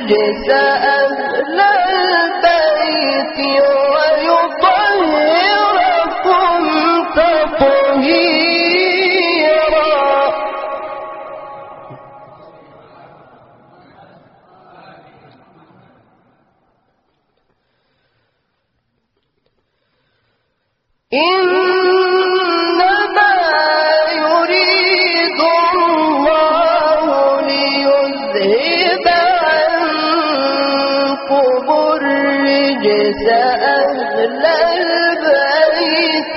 الرجس أهل البيت ويطهركم تطهيرا. إنما أهل البيت